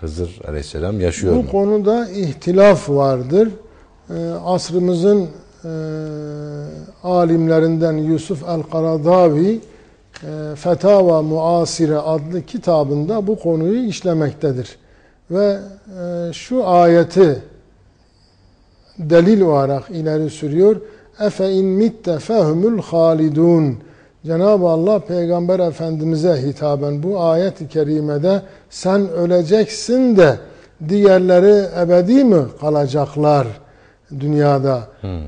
Hızır Aleyhisselam yaşıyor Bu mu? konuda ihtilaf vardır. Ee, asrımızın e, alimlerinden Yusuf el-Karadavi e, Fetava Muasire adlı kitabında bu konuyu işlemektedir. Ve e, şu ayeti delil olarak ileri sürüyor. Efe in mitte fehumul halidun. Cenab-ı Allah Peygamber Efendimiz'e hitaben bu ayet-i kerimede sen öleceksin de diğerleri ebedi mi kalacaklar dünyada? Hmm. Ee,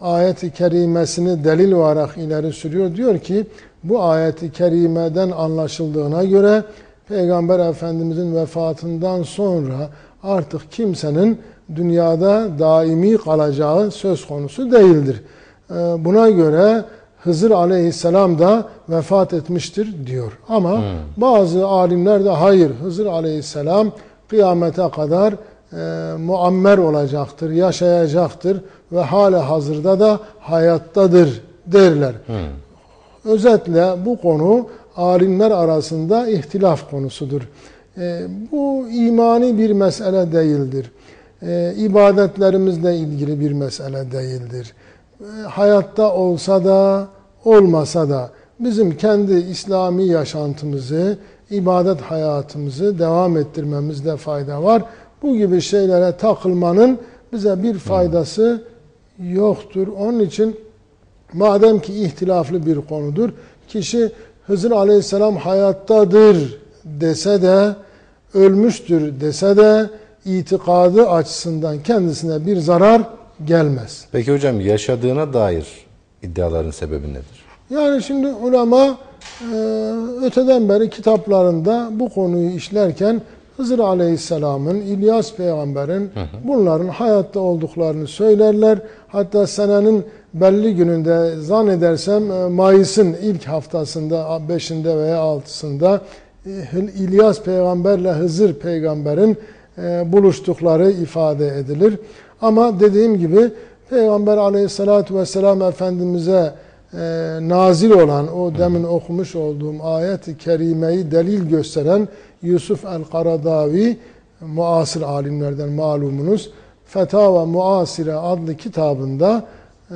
ayet-i kerimesini delil olarak ileri sürüyor. Diyor ki bu ayet-i kerimeden anlaşıldığına göre Peygamber Efendimiz'in vefatından sonra artık kimsenin dünyada daimi kalacağı söz konusu değildir. Ee, Buna göre Hızır aleyhisselam da vefat etmiştir diyor. Ama bazı alimler de hayır Hızır aleyhisselam kıyamete kadar e, muammer olacaktır, yaşayacaktır ve hala hazırda da hayattadır derler. Özetle bu konu alimler arasında ihtilaf konusudur. E, bu imani bir mesele değildir. E, ibadetlerimizle ilgili bir mesele değildir. E, hayatta olsa da olmasa da bizim kendi İslami yaşantımızı, ibadet hayatımızı devam ettirmemizde fayda var. Bu gibi şeylere takılmanın bize bir faydası yoktur. Onun için madem ki ihtilaflı bir konudur, kişi Hızır Aleyhisselam hayattadır dese de, ölmüştür dese de itikadı açısından kendisine bir zarar gelmez. Peki hocam yaşadığına dair iddiaların sebebi nedir? Yani şimdi ulema e, öteden beri kitaplarında bu konuyu işlerken Hızır Aleyhisselam'ın, İlyas Peygamber'in bunların hayatta olduklarını söylerler. Hatta senenin belli gününde zannedersem e, Mayıs'ın ilk haftasında, 5'inde veya 6'sında e, İlyas Peygamberle Hızır Peygamber'in buluştukları ifade edilir. Ama dediğim gibi Peygamber Aleyhisselatü Vesselam Efendimiz'e e, nazil olan o demin okumuş olduğum ayet-i kerimeyi delil gösteren Yusuf el-Karadavi muasir alimlerden malumunuz Fetava Muasire adlı kitabında e,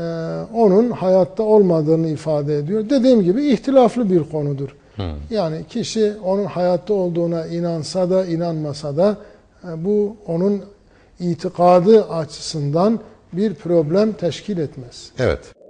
onun hayatta olmadığını ifade ediyor. Dediğim gibi ihtilaflı bir konudur. Yani kişi onun hayatta olduğuna inansa da inanmasa da e, bu onun itikadı açısından bir problem teşkil etmez. Evet.